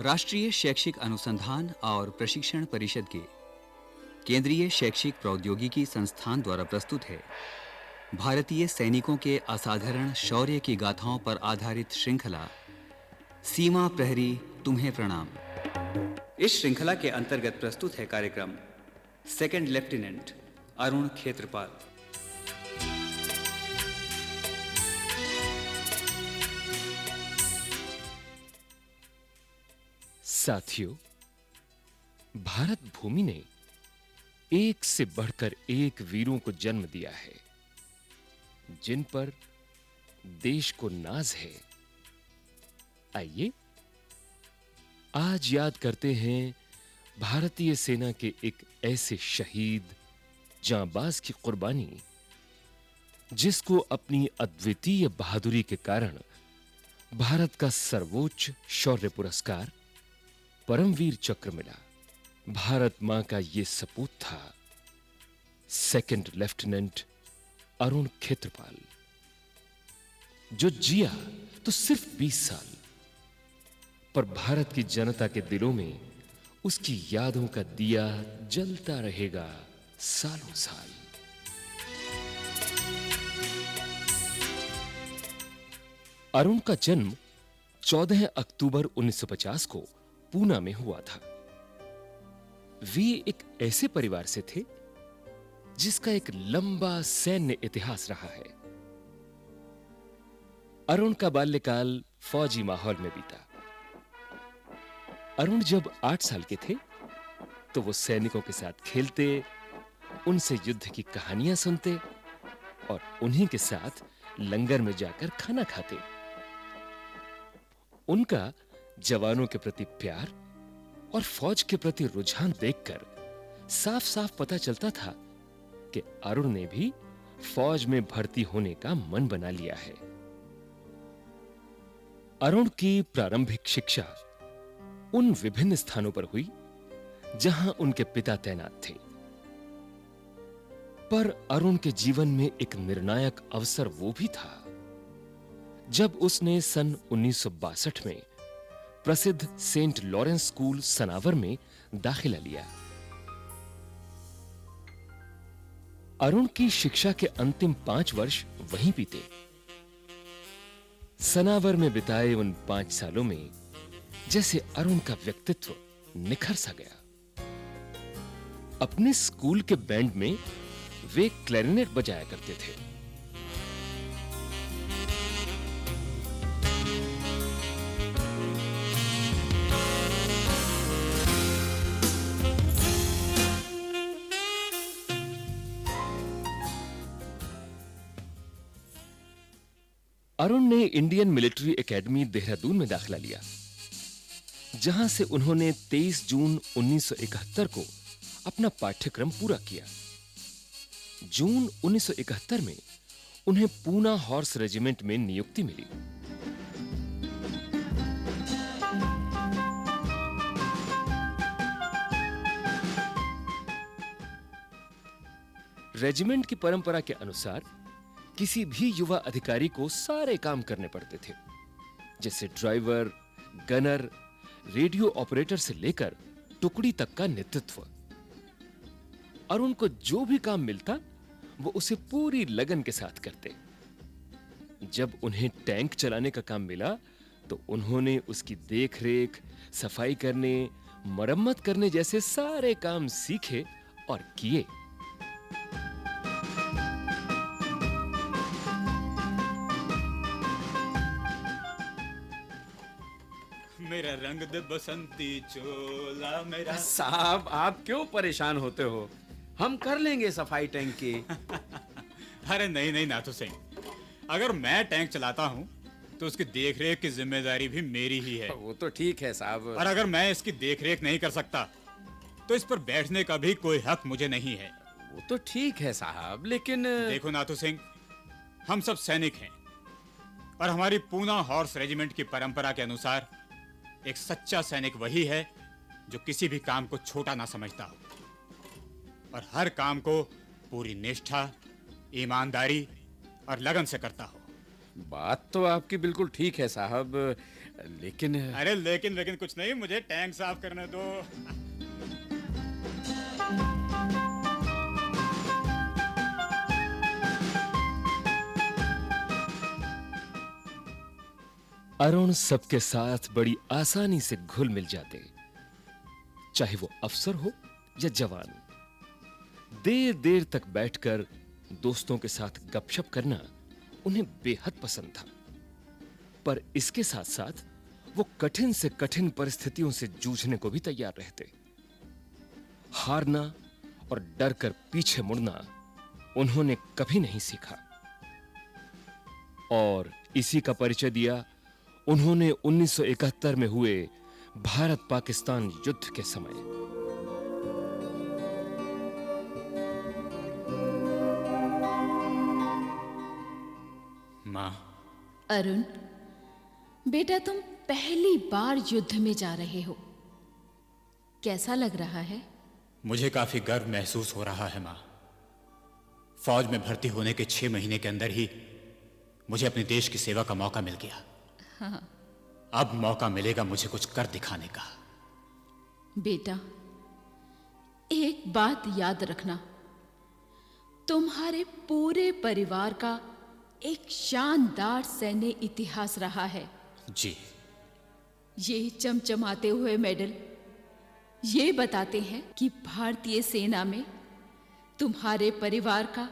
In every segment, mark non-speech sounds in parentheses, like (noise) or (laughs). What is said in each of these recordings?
राष्ट्रीय शैक्षिक अनुसंधान और प्रशिक्षण परिषद के केंद्रीय शैक्षिक प्रौद्योगिकी संस्थान द्वारा प्रस्तुत है। भारतीय सैनिकों के असाधारण शौर्य की गाथाओं पर आधारित श्रृंखला, सीमा प्रहरी, तुम्हें प्रणाम। इस श्रृंखला के अंतर्गत प्रस्तुत है कार्यक्रम सेकंड लेफ्टिनेंट अरुण खेत्रपाल। साथियों, भारत भूमि ने एक से बढ़कर एक वीरों को जन्म दिया है, जिन पर देश को नाज है। आइए, आज याद करते हैं भारतीय सेना के एक ऐसे शहीद जांबाज की कुर्बानी, जिसको अपनी अद्वितीय बहादुरी के कारण भारत का सर्वोच्च शौर्य पुरस्कार परमवीर चक्र मिला। भारत माँ का यह सपूत था। Second lieutenant Arun Khetarpal. जो जिया तो सिर्फ़ 20 साल। पर भारत की जनता के दिलों में उसकी यादों का दिया जलता रहेगा सालों साल। अरुण का जन्म 14 अक्टूबर 1950 को पूना में हुआ था। वे एक ऐसे परिवार से थे, जिसका एक लंबा सैन्य इतिहास रहा है। अरुण का बाल्यकाल फौजी माहौल में बीता। अरुण जब आठ साल के थे तो वो सैनिकों के साथ खेलते, उनसे युद्ध की कहानियाँ सुनते और उन्हीं के साथ लंगर में जाकर खाना खाते। उनका जवानों के प्रति प्यार और फौज के प्रति रुझान देखकर साफ-साफ पता चलता था कि अरुण ने भी फौज में भर्ती होने का मन बना लिया है। अरुण की प्रारंभिक शिक्षा उन विभिन्न स्थानों पर हुई जहाँ उनके पिता तैनात थे। पर अरुण के जीवन में एक निर्णायक अवसर वो भी था जब उसने सन 1962 में प्रसिद्ध सेंट लॉरेंस स्कूल सनावर में दाखिला लिया। अरुण की शिक्षा के अंतिम पाँच वर्ष वहीं बीते। सनावर में बिताए उन पाँच सालों में जैसे अरुण का व्यक्तित्व निखर सा गया। अपने स्कूल के बैंड में वे क्लैरिनेट बजाया करते थे। अरुण ने इंडियन मिलिट्री एकेडमी देहरादून में दाखिला लिया, जहाँ से उन्होंने 23 जून 1971 को अपना पाठ्यक्रम पूरा किया। जून 1971 में उन्हें पूना हॉर्स रेजिमेंट में नियुक्ति मिली। रेजिमेंट की परंपरा के अनुसार किसी भी युवा अधिकारी को सारे काम करने पड़ते थे। जैसे ड्राइवर, गनर, रेडियो ऑपरेटर से लेकर टुकड़ी तक का नेतृत्व। और उनको जो भी काम मिलता, वो उसे पूरी लगन के साथ करते। जब उन्हें टैंक चलाने का काम मिला तो उन्होंने उसकी देखरेख, सफ़ाई करने, मरम्मत करने जैसे सारे काम सीखे और किए। रंग दे बसंती चोला मेरा। साहब आप क्यों परेशान होते हो? हम कर लेंगे सफ़ाई टैंक की। (laughs) अरे नहीं नहीं नाथू सिंह। अगर मैं टैंक चलाता हूँ तो उसकी देखरेख की ज़िम्मेदारी भी मेरी ही है। वो तो ठीक है साहब। और अगर मैं इसकी देखरेख नहीं कर सकता तो इस पर बैठने का भी कोई हक मुझे नहीं है। वो तो ठीक है साहब लेकिन देखो नाथू सिंह हम सब सैनिक हैं। और हमारी पूना हॉर्स रेजिमेंट की परंपरा के अनुसार एक सच्चा सैनिक वही है जो किसी भी काम को छोटा ना समझता। हो और हर काम को पूरी निष्ठा ईमानदारी और लगन से करता हो। बात तो आपकी बिल्कुल ठीक है साहब लेकिन अरे लेकिन लेकिन कुछ नहीं मुझे टैंक साफ़ करने दो। अरुण सबके साथ बड़ी आसानी से घुल मिल जाते चाहे वो अफसर हो या जवान। देर देर तक बैठकर दोस्तों के साथ गपशप करना उन्हें बेहद पसंद था। पर इसके साथ साथ वो कठिन से कठिन परिस्थितियों से जूझने को भी तैयार रहते। हारना और डर कर पीछे मुड़ना उन्होंने कभी नहीं सीखा। और इसी का परिचय दिया उन्होंने 1971 में हुए भारत पाकिस्तान युद्ध के समय। माँ। अरुण बेटा तुम पहली बार युद्ध में जा रहे हो। कैसा लग रहा है? मुझे काफ़ी गर्व महसूस हो रहा है माँ। फौज में भर्ती होने के छह महीने के अंदर ही मुझे अपने देश की सेवा का मौका मिल गया। अब मौका मिलेगा मुझे कुछ कर दिखाने का। बेटा एक बात याद रखना। तुम्हारे पूरे परिवार का एक शानदार सैन्य इतिहास रहा है। जी। ये चमचमाते हुए मेडल ये बताते हैं कि भारतीय सेना में तुम्हारे परिवार का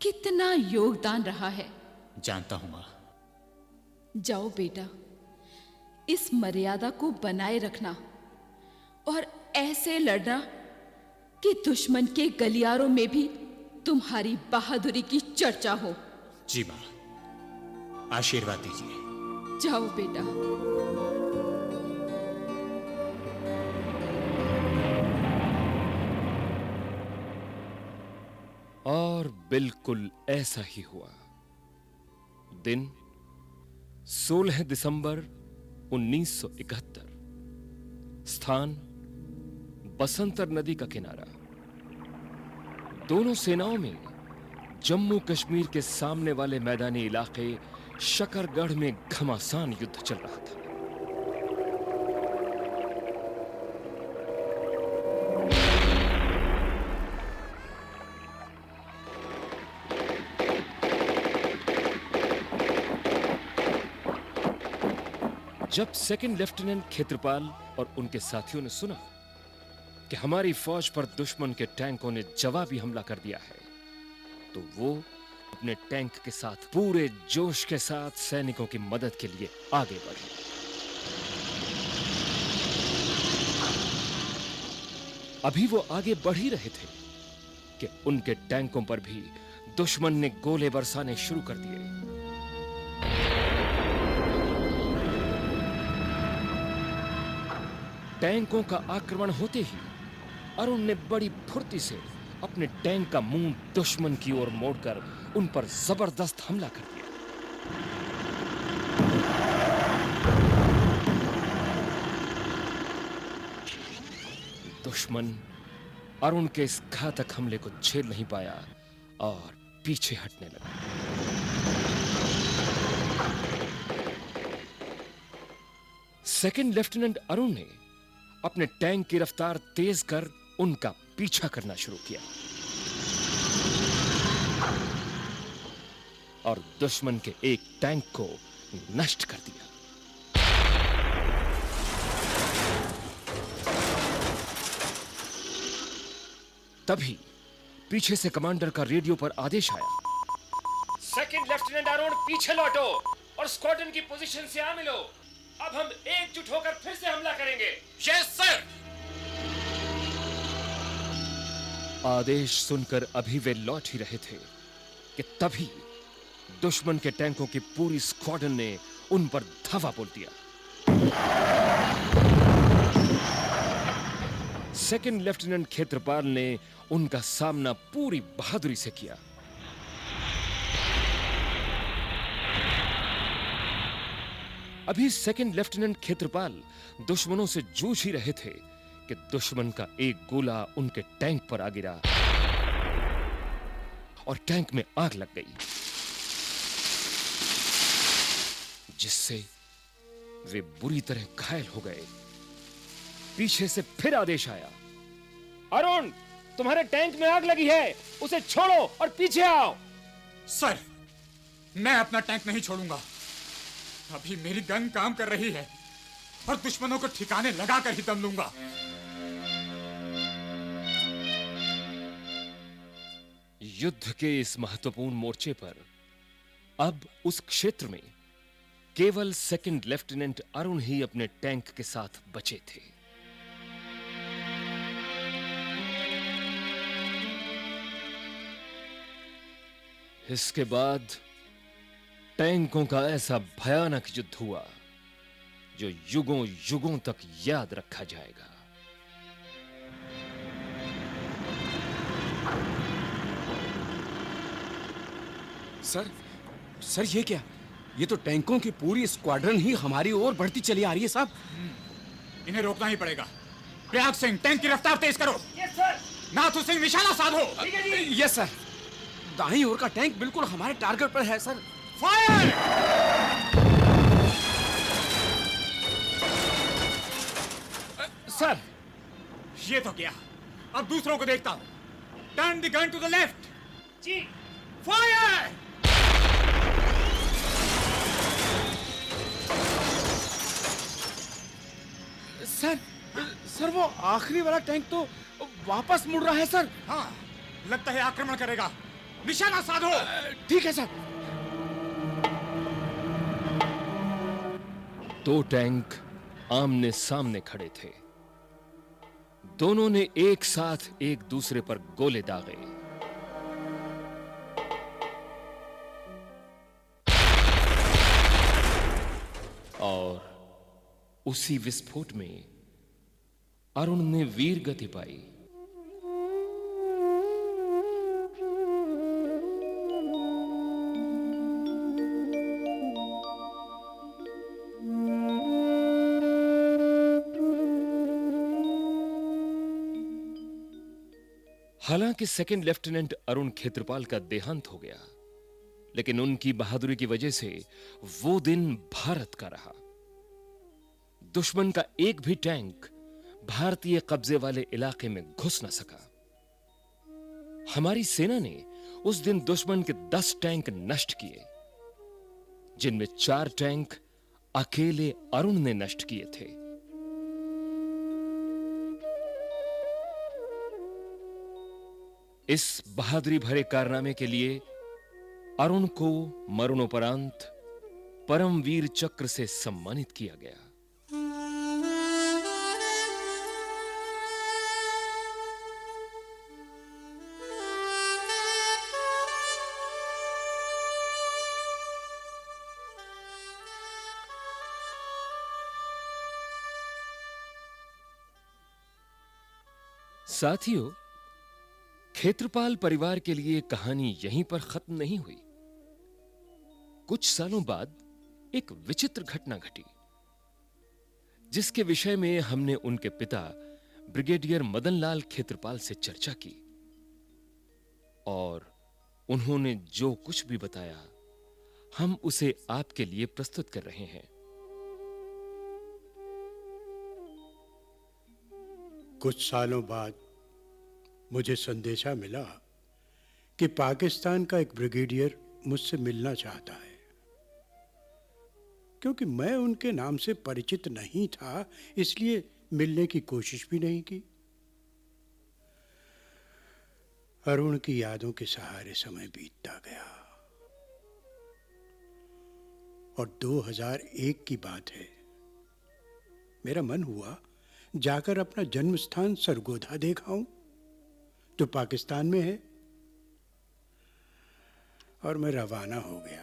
कितना योगदान रहा है। जानता हूँ माँ। जाओ बेटा इस मर्यादा को बनाए रखना और ऐसे लड़ना कि दुश्मन के गलियारों में भी तुम्हारी बहादुरी की चर्चा हो। जी माँ आशीर्वाद दीजिए। जाओ बेटा। और बिल्कुल ऐसा ही हुआ। दिन 16 दिसंबर 1971 स्थान बसंतर नदी का किनारा। दोनों सेनाओं में जम्मू कश्मीर के सामने वाले मैदानी इलाके शकरगढ़ में घमासान युद्ध चल रहा था। जब सेकंड लेफ्टिनेंट खेत्रपाल और उनके साथियों ने सुना कि हमारी फौज पर दुश्मन के टैंकों ने जवाबी हमला कर दिया है तो वो अपने टैंक के साथ, पूरे जोश के साथ सैनिकों की मदद के लिए आगे बढ़े। अभी वो आगे बढ़ ही रहे थे कि उनके टैंकों पर भी दुश्मन ने गोले बरसाने शुरू कर दिए। टैंकों का आक्रमण होते ही अरुण ने बड़ी फुर्ती से अपने टैंक का मुँह दुश्मन की ओर मोड़कर उन पर ज़बरदस्त हमला कर दिया। दुश्मन अरुण के इस घातक हमले को झेल नहीं पाया और पीछे हटने लगा। सेकंड लेफ्टिनेंट अरुण ने अपने टैंक की रफ्तार तेज कर उनका पीछा करना शुरू किया। और दुश्मन के एक टैंक को नष्ट कर दिया। तभी पीछे से कमांडर का रेडियो पर आदेश आया। सेकंड लेफ्टिनेंट अरुण, पीछे लौटो और स्क्वाड्रन की पोजीशन से आ मिलो। अब हम एकजुट होकर फिर से हमला करेंगे। यस सर आदेश सुनकर अभी वे लौट ही रहे थे कि तभी दुश्मन के टैंकों की पूरी स्क्वाडन ने उन पर धावा बोल दिया। सेकंड लेफ्टिनेंट खेत्रपाल ने उनका सामना पूरी बहादुरी से किया। अभी सेकंड लेफ्टिनेंट खेत्रपाल दुश्मनों से जूझ ही रहे थे कि दुश्मन का एक गोला उनके टैंक पर आ गिरा। और टैंक में आग लग गई, जिससे वे बुरी तरह घायल हो गए। पीछे से फिर आदेश आया, अरुण, तुम्हारे टैंक में आग लगी है, उसे छोड़ो और पीछे आओ! सर, मैं अपना टैंक नहीं छोड़ूँगा। अभी मेरी गन काम कर रही है और दुश्मनों को ठिकाने लगाकर ही दम लूँगा। युद्ध के इस महत्वपूर्ण मोर्चे पर अब उस क्षेत्र में केवल सेकंड लेफ्टिनेंट अरुण ही अपने टैंक के साथ बचे थे। इसके बाद टैंकों का ऐसा भयानक युद्ध हुआ जो युगों युगों तक याद रखा जाएगा। सर सर ये क्या? ये तो टैंकों की पूरी स्क्वाड्रन ही हमारी ओर बढ़ती चली आ रही है साहब। इन्हें रोकना ही पड़ेगा। प्रयाग सिंह टैंक की रफ्तार तेज करो। सर नाथू सिंह निशाना साधो। यस सर दाई ओर का टैंक बिल्कुल हमारे टारगेट पर है सर। फायर सर ये तो क्या? अब दूसरों को देखता हूँ। Turn the gun to the left ji. Fire sir sir वो आखिरी वाला टैंक तो वापस मुड़ रहा है सर हाँ लगता है आक्रमण करेगा। निशाना साधो। ठीक है सर दो टैंक आमने सामने खड़े थे। दोनों ने एक साथ एक दूसरे पर गोले दागे। और उसी विस्फोट में अरुण ने वीर गति पाई। हालाँकि सेकंड लेफ्टिनेंट अरुण खेत्रपाल का देहांत हो गया, लेकिन उनकी बहादुरी की वजह से वो दिन भारत का रहा। दुश्मन का एक भी टैंक भारतीय कब्जे वाले इलाके में घुस ना सका। हमारी सेना ने उस दिन दुश्मन के दस टैंक नष्ट किए, जिनमें चार टैंक अकेले अरुण ने नष्ट किए थे। इस बहादुरी भरे कारनामे के लिए अरुण को मरणोपरांत परमवीर चक्र से सम्मानित किया गया। साथियों खेत्रपाल परिवार के लिए कहानी यहीं पर खत्म नहीं हुई। कुछ सालों बाद एक विचित्र घटना घटी, जिसके विषय में हमने उनके पिता ब्रिगेडियर मदनलाल खेत्रपाल से चर्चा की और उन्होंने जो कुछ भी बताया, हम उसे आपके लिए प्रस्तुत कर रहे हैं। कुछ सालों बाद मुझे संदेशा मिला कि पाकिस्तान का एक ब्रिगेडियर मुझसे मिलना चाहता है। क्योंकि मैं उनके नाम से परिचित नहीं था, इसलिए मिलने की कोशिश भी नहीं की। अरुण की यादों के सहारे समय बीतता गया। और 2001 की बात है। मेरा मन हुआ जाकर अपना जन्म स्थान सरगोधा देखाऊं। जो पाकिस्तान में है। और मैं रवाना हो गया।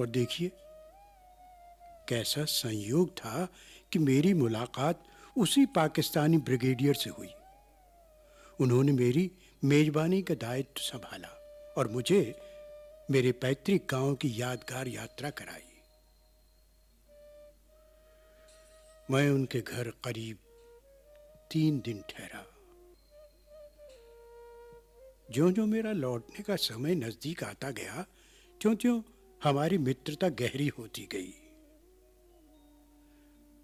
और देखिए, कैसा संयोग था कि मेरी मुलाकात उसी पाकिस्तानी ब्रिगेडियर से हुई। उन्होंने मेरी मेजबानी का दायित्व संभाला और मुझे मेरे पैतृक गाँव की यादगार यात्रा कराई। मैं उनके घर करीब तीन दिन ठहरा। ज्यो ज्यो मेरा लौटने का समय नज़दीक आता गया त्यों त्यों हमारी मित्रता गहरी होती गई।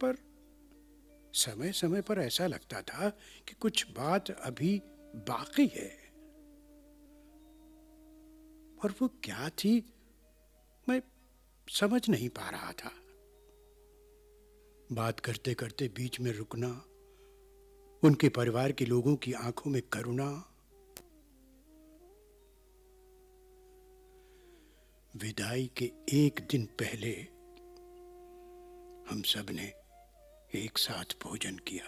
पर समय समय पर ऐसा लगता था कि कुछ बात अभी बाकी है। और वो क्या थी, मैं समझ नहीं पा रहा था। बात करते करते बीच में रुकना, उनके परिवार के लोगों की आँखों में करुणा विदाई के एक दिन पहले हम सबने एक साथ भोजन किया।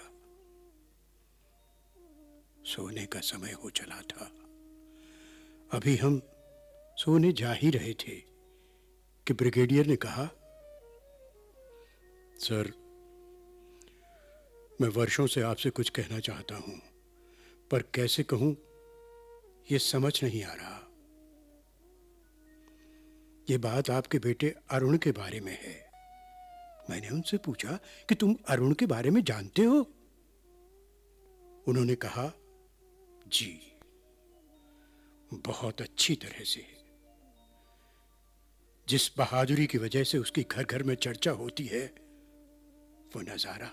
सोने का समय हो चला था। अभी हम सोने जा ही रहे थे कि ब्रिगेडियर ने कहा, सर, मैं वर्षों से आपसे कुछ कहना चाहता हूँ, पर कैसे कहूँ यह समझ नहीं आ रहा। ये बात आपके बेटे अरुण के बारे में है। मैंने उनसे पूछा कि तुम अरुण के बारे में जानते हो? उन्होंने कहा, जी, बहुत अच्छी तरह से जिस बहादुरी की वजह से उसकी घर घर में चर्चा होती है, वो नज़ारा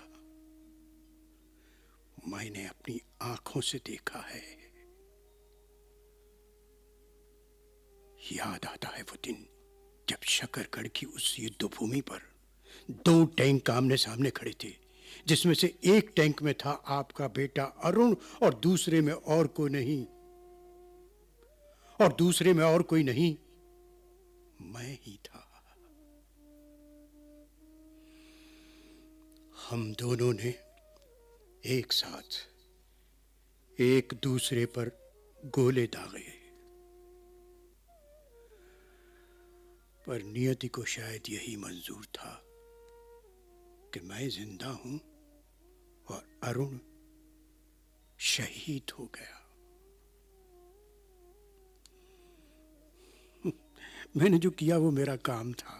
मैंने अपनी आँखों से देखा है। याद आता है वो दिन जब शकरगढ़ की उस युद्ध भूमि पर दो टैंक आमने सामने खड़े थे, जिसमें से एक टैंक में था आपका बेटा अरुण और दूसरे में और कोई नहीं। और दूसरे में और कोई नहीं, मैं ही था। हम दोनों ने एक साथ एक दूसरे पर गोले दागे। पर नियति को शायद यही मंजूर था कि मैं ज़िंदा हूँ और अरुण शहीद हो गया। (laughs) मैंने जो किया वो मेरा काम था।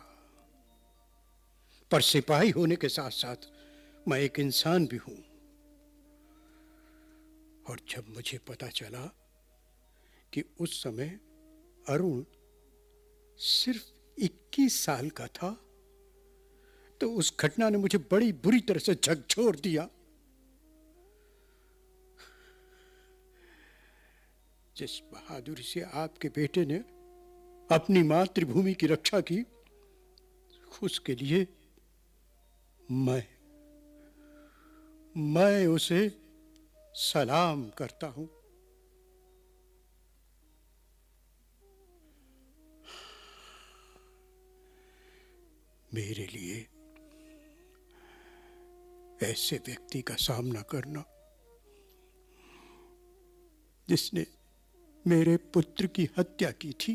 पर सिपाही होने के साथ साथ मैं एक इंसान भी हूँ। और जब मुझे पता चला कि उस समय अरुण सिर्फ़ 21 साल का था। तो उस घटना ने मुझे बड़ी बुरी तरह से झकझोर दिया। जिस बहादुरी से आपके बेटे ने अपनी मातृभूमि की रक्षा की, उसके लिए मैं मैं उसे सलाम करता हूँ। मेरे लिए ऐसे व्यक्ति का सामना करना, जिसने मेरे पुत्र की हत्या की थी,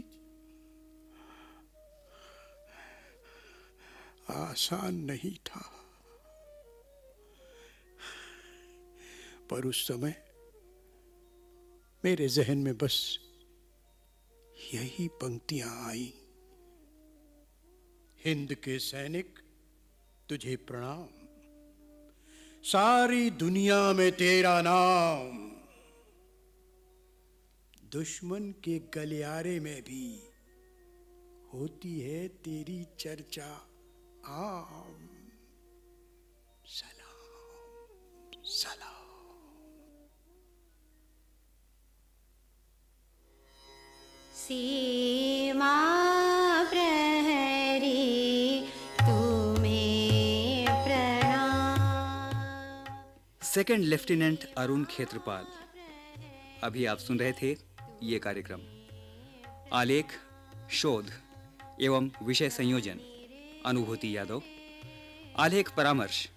आसान नहीं था। पर उस समय मेरे जहन में बस यही पंक्तियाँ आई। हिंद के सैनिक, तुझे प्रणाम। सारी दुनिया में तेरा नाम। दुश्मन के गलियारे में भी होती है तेरी चर्चा। आम। सलाम। सलाम। सीमा सेकंड लेफ्टिनेंट अरुण खेत्रपाल। अभी आप सुन रहे थे ये कार्यक्रम। आलेख, शोध एवं विषय संयोजन, अनुभूति यादव। आलेख परामर्श,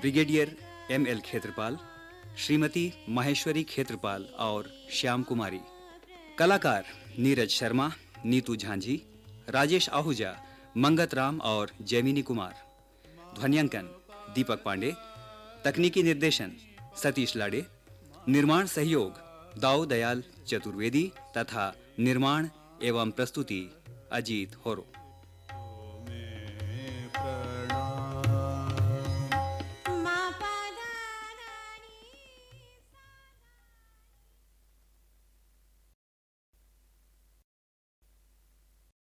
brigadier M L Khetarpal, Shrimati Maheshwari Khetarpal और श्याम कुमारी। कलाकार नीरज शर्मा, नीतू झांझी, राजेश आहूजा, मंगत राम और जैमिनी कुमार। ध्वनियांकन दीपक पांडे तकनीकी निर्देशन, सतीश लाड़े, निर्माण सहयोग, दाऊ दयाल चतुर्वेदी तथा निर्माण एवं प्रस्तुति अजीत होरो।